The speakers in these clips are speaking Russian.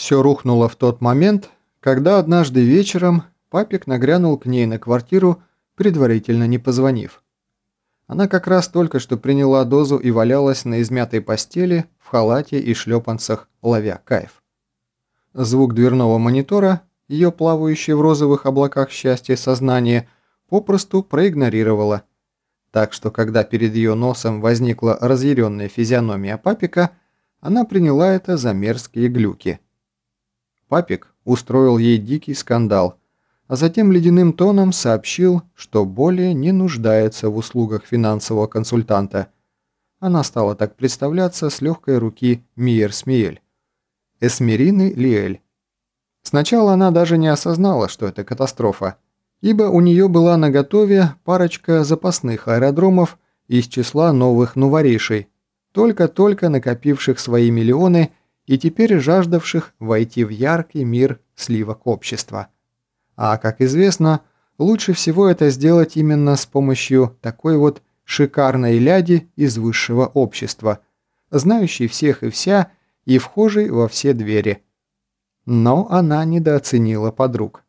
Все рухнуло в тот момент, когда однажды вечером папик нагрянул к ней на квартиру, предварительно не позвонив. Она как раз только что приняла дозу и валялась на измятой постели в халате и шлепанцах, ловя кайф. Звук дверного монитора, ее плавающее в розовых облаках счастья сознание, попросту проигнорировала. Так что, когда перед ее носом возникла разъяренная физиономия папика, она приняла это за мерзкие глюки – Папик устроил ей дикий скандал, а затем ледяным тоном сообщил, что более не нуждается в услугах финансового консультанта. Она стала так представляться с легкой руки Миер Смиель. Эсмерины Лиэль. Сначала она даже не осознала, что это катастрофа, ибо у нее была наготове парочка запасных аэродромов из числа новых нуворишей, только-только накопивших свои миллионы и теперь жаждавших войти в яркий мир сливок общества. А, как известно, лучше всего это сделать именно с помощью такой вот шикарной ляди из высшего общества, знающей всех и вся и вхожей во все двери. Но она недооценила подруг.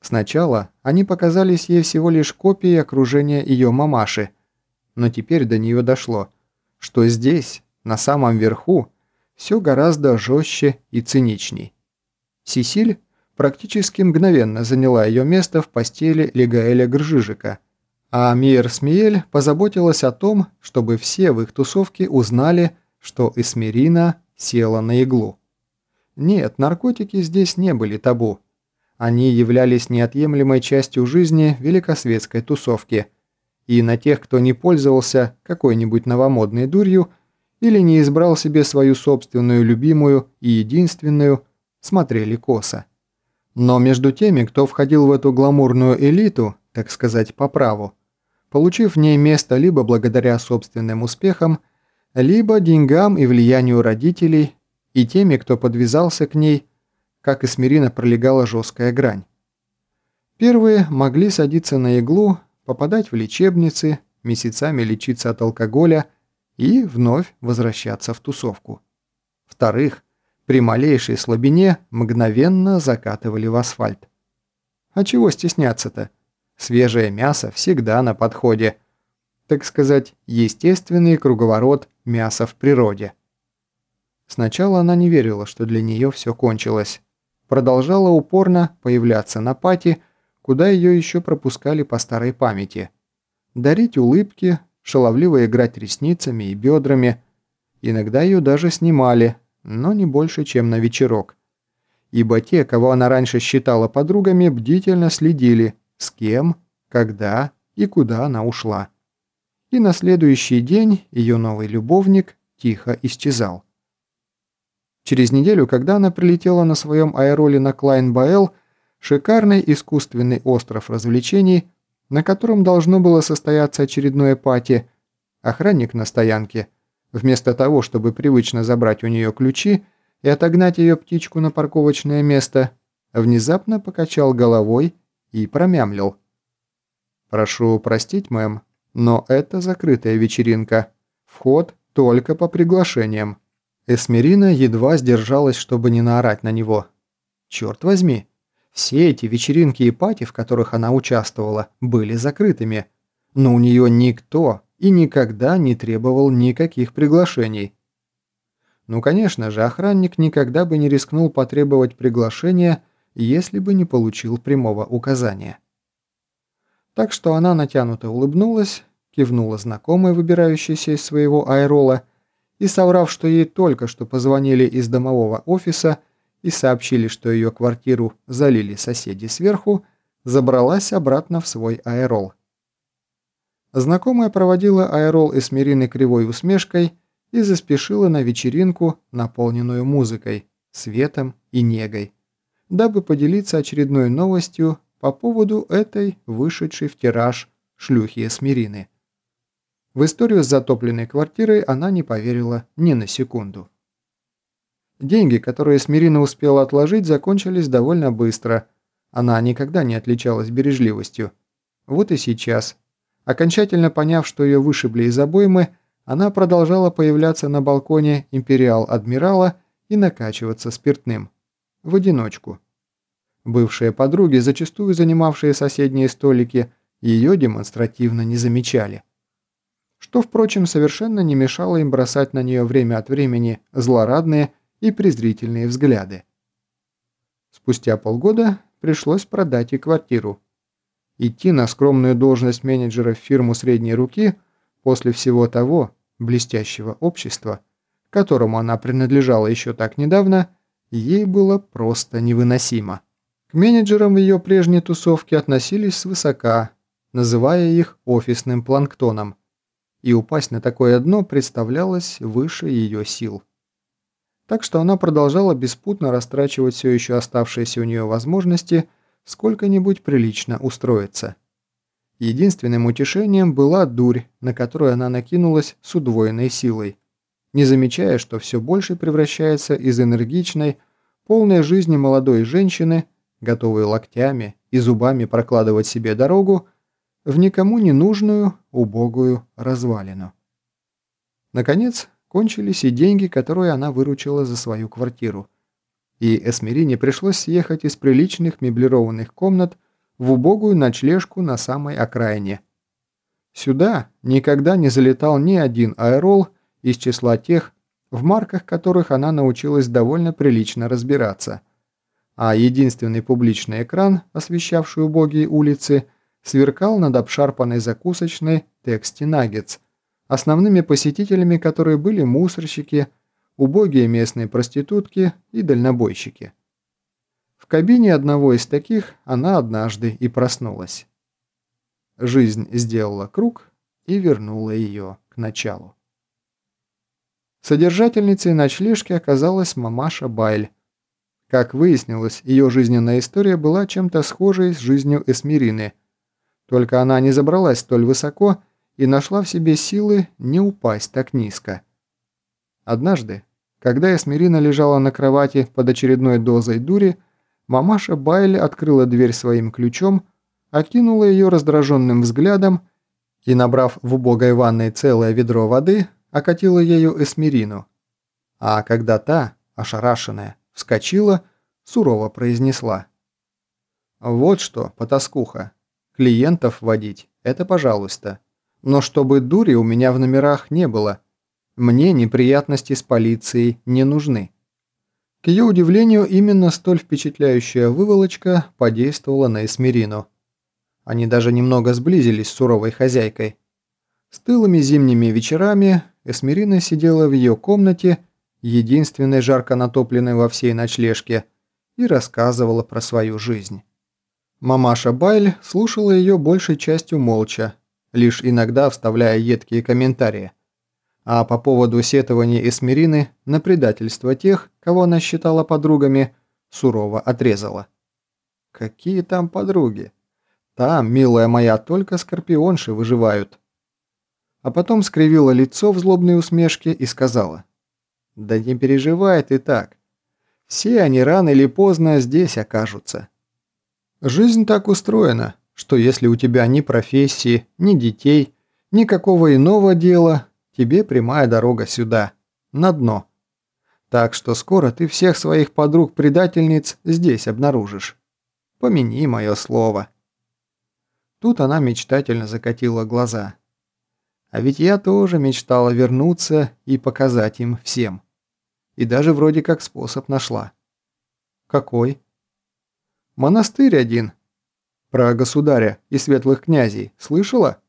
Сначала они показались ей всего лишь копией окружения ее мамаши, но теперь до нее дошло, что здесь, на самом верху, все гораздо жестче и циничней. Сисиль практически мгновенно заняла ее место в постели Легаэля Гржижика, а Миер Смиель позаботилась о том, чтобы все в их тусовке узнали, что Эсмерина села на иглу. Нет, наркотики здесь не были табу. Они являлись неотъемлемой частью жизни великосветской тусовки, и на тех, кто не пользовался какой-нибудь новомодной дурью – или не избрал себе свою собственную любимую и единственную, смотрели косо. Но между теми, кто входил в эту гламурную элиту, так сказать, по праву, получив в ней место либо благодаря собственным успехам, либо деньгам и влиянию родителей, и теми, кто подвязался к ней, как и смиренно пролегала жесткая грань. Первые могли садиться на иглу, попадать в лечебницы, месяцами лечиться от алкоголя – и вновь возвращаться в тусовку. Вторых, при малейшей слабине мгновенно закатывали в асфальт. А чего стесняться-то? Свежее мясо всегда на подходе. Так сказать, естественный круговорот мяса в природе. Сначала она не верила, что для нее все кончилось. Продолжала упорно появляться на пати, куда ее еще пропускали по старой памяти. Дарить улыбки, шаловливо играть ресницами и бедрами. Иногда ее даже снимали, но не больше, чем на вечерок. Ибо те, кого она раньше считала подругами, бдительно следили, с кем, когда и куда она ушла. И на следующий день ее новый любовник тихо исчезал. Через неделю, когда она прилетела на своем аэроле на Клайн-Баэл, шикарный искусственный остров развлечений – на котором должно было состояться очередное пати, охранник на стоянке, вместо того, чтобы привычно забрать у нее ключи и отогнать ее птичку на парковочное место, внезапно покачал головой и промямлил. «Прошу простить, мэм, но это закрытая вечеринка. Вход только по приглашениям». Эсмерина едва сдержалась, чтобы не наорать на него. «Черт возьми!» Все эти вечеринки и пати, в которых она участвовала, были закрытыми. Но у нее никто и никогда не требовал никаких приглашений. Ну, конечно же, охранник никогда бы не рискнул потребовать приглашения, если бы не получил прямого указания. Так что она натянуто улыбнулась, кивнула знакомой, выбирающейся из своего аэрола, и, соврав, что ей только что позвонили из домового офиса, и сообщили, что ее квартиру залили соседи сверху, забралась обратно в свой аэрол. Знакомая проводила аэрол Эсмерины кривой усмешкой и заспешила на вечеринку, наполненную музыкой, светом и негой, дабы поделиться очередной новостью по поводу этой вышедшей в тираж шлюхи Эсмерины. В историю с затопленной квартирой она не поверила ни на секунду. Деньги, которые Смирина успела отложить, закончились довольно быстро. Она никогда не отличалась бережливостью. Вот и сейчас. Окончательно поняв, что ее вышибли из обоймы, она продолжала появляться на балконе «Империал Адмирала» и накачиваться спиртным. в одиночку. Бывшие подруги, зачастую занимавшие соседние столики, ее демонстративно не замечали. Что, впрочем, совершенно не мешало им бросать на нее время от времени злорадные и презрительные взгляды. Спустя полгода пришлось продать и квартиру. Идти на скромную должность менеджера в фирму средней руки после всего того блестящего общества, которому она принадлежала еще так недавно, ей было просто невыносимо. К менеджерам в ее прежней тусовке относились свысока, называя их офисным планктоном, и упасть на такое дно представлялось выше ее сил. Так что она продолжала беспутно растрачивать все еще оставшиеся у нее возможности сколько-нибудь прилично устроиться. Единственным утешением была дурь, на которую она накинулась с удвоенной силой, не замечая, что все больше превращается из энергичной, полной жизни молодой женщины, готовой локтями и зубами прокладывать себе дорогу, в никому не нужную, убогую развалину. Наконец, кончились и деньги, которые она выручила за свою квартиру. И Эсмерине пришлось съехать из приличных меблированных комнат в убогую ночлежку на самой окраине. Сюда никогда не залетал ни один аэрол из числа тех, в марках которых она научилась довольно прилично разбираться. А единственный публичный экран, освещавший убогие улицы – сверкал над обшарпанной закусочной Тексти Наггетс, основными посетителями которой были мусорщики, убогие местные проститутки и дальнобойщики. В кабине одного из таких она однажды и проснулась. Жизнь сделала круг и вернула ее к началу. Содержательницей ночлежки оказалась мамаша Байль. Как выяснилось, ее жизненная история была чем-то схожей с жизнью Эсмерины – только она не забралась столь высоко и нашла в себе силы не упасть так низко. Однажды, когда Эсмерина лежала на кровати под очередной дозой дури, мамаша Байли открыла дверь своим ключом, окинула ее раздраженным взглядом и, набрав в убогой ванной целое ведро воды, окатила ею Эсмерину. А когда та, ошарашенная, вскочила, сурово произнесла. «Вот что, потаскуха, Клиентов водить – это пожалуйста. Но чтобы дури у меня в номерах не было. Мне неприятности с полицией не нужны. К ее удивлению, именно столь впечатляющая выволочка подействовала на Эсмерину. Они даже немного сблизились с суровой хозяйкой. С тылыми зимними вечерами Эсмерина сидела в ее комнате, единственной жарко натопленной во всей ночлежке, и рассказывала про свою жизнь. Мамаша Байль слушала ее большей частью молча, лишь иногда вставляя едкие комментарии. А по поводу сетования Эсмерины на предательство тех, кого она считала подругами, сурово отрезала. «Какие там подруги? Там, милая моя, только скорпионши выживают». А потом скривила лицо в злобной усмешке и сказала. «Да не переживай ты так. Все они рано или поздно здесь окажутся». Жизнь так устроена, что если у тебя ни профессии, ни детей, никакого иного дела, тебе прямая дорога сюда, на дно. Так что скоро ты всех своих подруг-предательниц здесь обнаружишь. Помяни мое слово. Тут она мечтательно закатила глаза. А ведь я тоже мечтала вернуться и показать им всем. И даже вроде как способ нашла. Какой? Монастырь один. Про государя и светлых князей слышала?»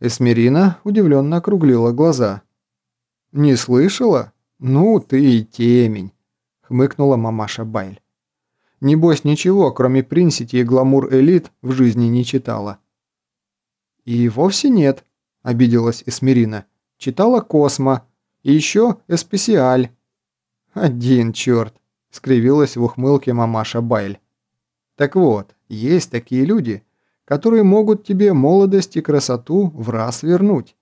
Эсмерина удивленно округлила глаза. «Не слышала? Ну ты и темень!» — хмыкнула мамаша Байль. «Небось ничего, кроме принсити и гламур элит, в жизни не читала». «И вовсе нет», — обиделась Эсмерина. «Читала Космо. И еще Эспесиаль». «Один черт скривилась в ухмылке мамаша Байль. Так вот, есть такие люди, которые могут тебе молодость и красоту в раз вернуть.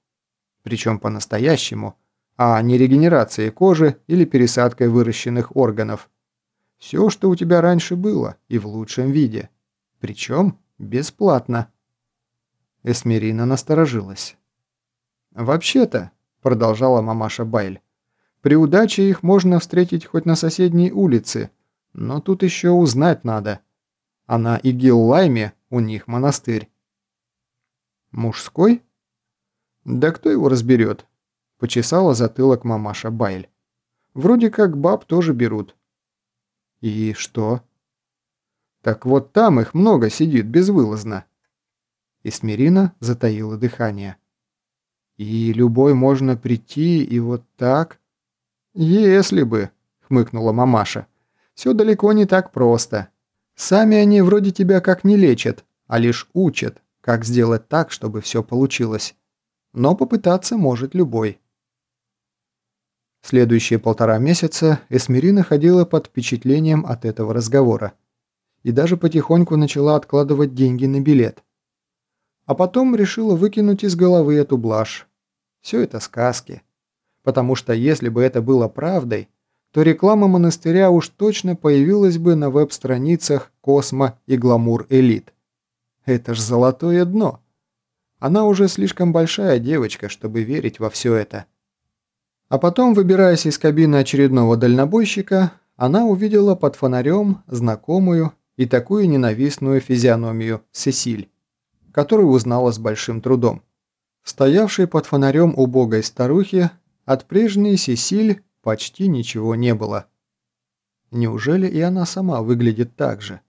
Причем по-настоящему, а не регенерацией кожи или пересадкой выращенных органов. Все, что у тебя раньше было, и в лучшем виде. Причем бесплатно. Эсмерина насторожилась. «Вообще-то», — продолжала мамаша Байль, при удаче их можно встретить хоть на соседней улице, Но тут еще узнать надо. А на Игил-Лайме у них монастырь. Мужской? Да кто его разберет? Почесала затылок мамаша Байль. Вроде как баб тоже берут. И что? Так вот там их много сидит безвылазно. Эсмерина затаила дыхание. И любой можно прийти и вот так? Если бы, хмыкнула мамаша. Все далеко не так просто. Сами они вроде тебя как не лечат, а лишь учат, как сделать так, чтобы все получилось. Но попытаться может любой. Следующие полтора месяца Эсмерина ходила под впечатлением от этого разговора и даже потихоньку начала откладывать деньги на билет. А потом решила выкинуть из головы эту блажь. Все это сказки. Потому что если бы это было правдой, то реклама монастыря уж точно появилась бы на веб-страницах Космо и Гламур Элит. Это ж золотое дно. Она уже слишком большая девочка, чтобы верить во все это. А потом, выбираясь из кабины очередного дальнобойщика, она увидела под фонарем знакомую и такую ненавистную физиономию Сесиль, которую узнала с большим трудом. Стоявшей под фонарем убогой старухи от прежней Сесиль почти ничего не было. Неужели и она сама выглядит так же?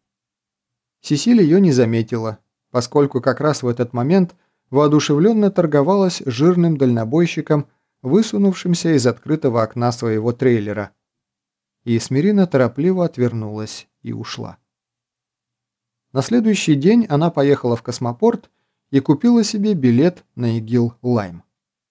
Сесиль ее не заметила, поскольку как раз в этот момент воодушевленно торговалась жирным дальнобойщиком высунувшимся из открытого окна своего трейлера. И Смирина торопливо отвернулась и ушла. На следующий день она поехала в космопорт и купила себе билет на ИГИЛ «Лайм».